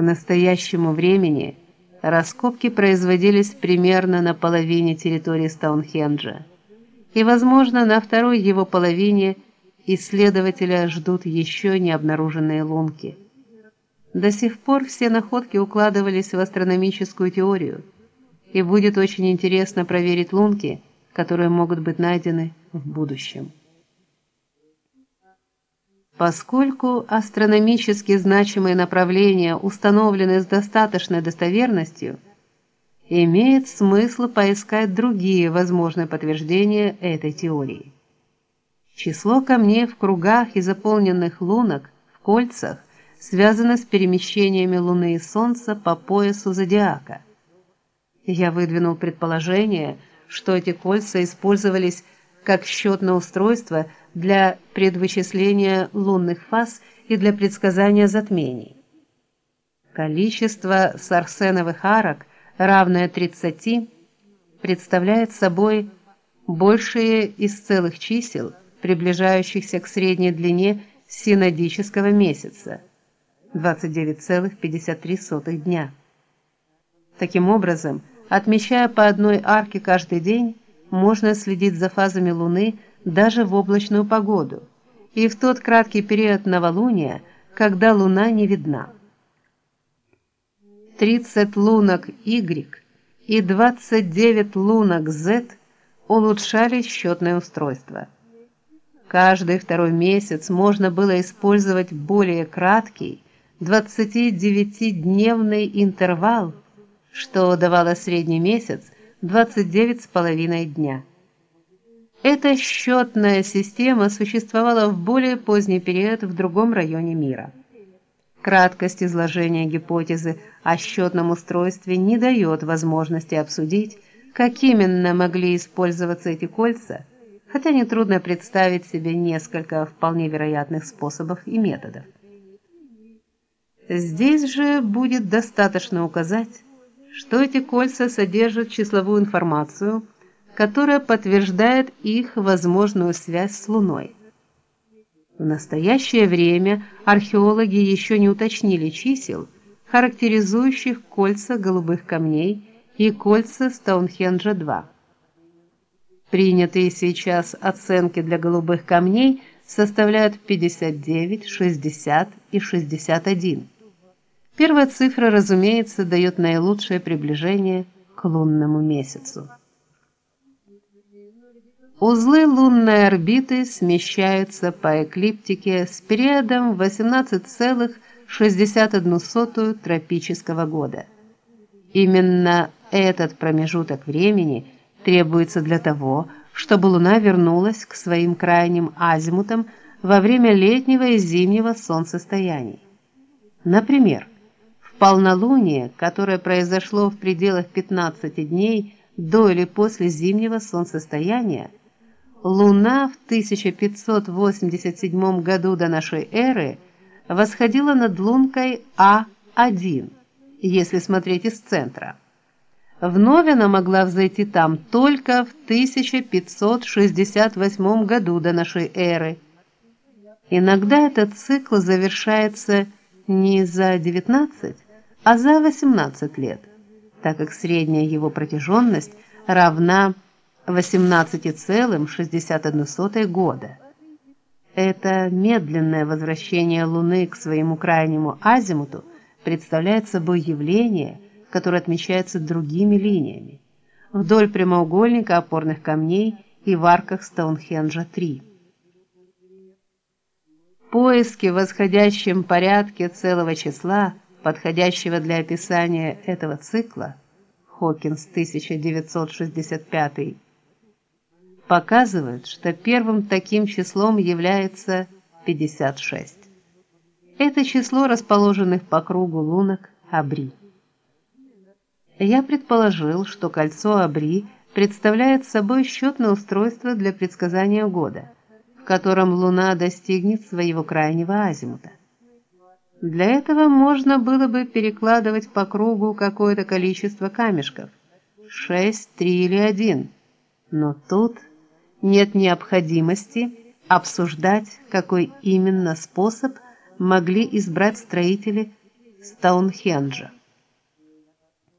К настоящему времени раскопки производились примерно на половине территории Стоунхенджа. И, возможно, на второй его половине исследователя ждут еще не обнаруженные лунки. До сих пор все находки укладывались в астрономическую теорию, и будет очень интересно проверить лунки, которые могут быть найдены в будущем. Поскольку астрономически значимые направления установлены с достаточной достоверностью, имеет смысл поискать другие возможные подтверждения этой теории. Число камней в кругах и заполненных лунок в кольцах связано с перемещениями Луны и Солнца по поясу зодиака. Я выдвинул предположение, что эти кольца использовались как счетное устройство для предвычисления лунных фаз и для предсказания затмений. Количество сарсеновых арок, равное 30, представляет собой большее из целых чисел, приближающихся к средней длине синодического месяца 29,53 дня. Таким образом, отмечая по одной арке каждый день, можно следить за фазами Луны даже в облачную погоду и в тот краткий период новолуния, когда Луна не видна. 30 лунок Y и 29 лунок Z улучшали счетное устройство. Каждый второй месяц можно было использовать более краткий 29-дневный интервал, что давало средний месяц 29 с половиной дня. Эта счетная система существовала в более поздний период в другом районе мира. Краткость изложения гипотезы о счетном устройстве не дает возможности обсудить, как именно могли использоваться эти кольца, хотя нетрудно представить себе несколько вполне вероятных способов и методов. Здесь же будет достаточно указать, что эти кольца содержат числовую информацию, которая подтверждает их возможную связь с Луной. В настоящее время археологи еще не уточнили чисел, характеризующих кольца голубых камней и кольца Стоунхенджа-2. Принятые сейчас оценки для голубых камней составляют 59, 60 и 61. Первая цифра, разумеется, дает наилучшее приближение к лунному месяцу. Узлы лунной орбиты смещаются по эклиптике с периодом 18,61 тропического года. Именно этот промежуток времени требуется для того, чтобы Луна вернулась к своим крайним азимутам во время летнего и зимнего солнцестояний. Например, полнолуние, которое произошло в пределах 15 дней до или после зимнего солнцестояния, Луна в 1587 году до нашей эры восходила над лункой А1, если смотреть из центра. Вновь она могла взойти там только в 1568 году до нашей эры. Иногда этот цикл завершается не за 19, а за 18 лет, так как средняя его протяженность равна 18,61 года. Это медленное возвращение Луны к своему крайнему азимуту представляет собой явление, которое отмечается другими линиями вдоль прямоугольника опорных камней и в арках Стоунхенджа-3. Поиски в восходящем порядке целого числа – подходящего для описания этого цикла, Хокинс 1965, показывают, что первым таким числом является 56. Это число расположенных по кругу лунок Абри. Я предположил, что кольцо Абри представляет собой счетное устройство для предсказания года, в котором Луна достигнет своего крайнего азимута. Для этого можно было бы перекладывать по кругу какое-то количество камешков. шесть, три или один. Но тут нет необходимости обсуждать, какой именно способ могли избрать строители Стоунхенджа.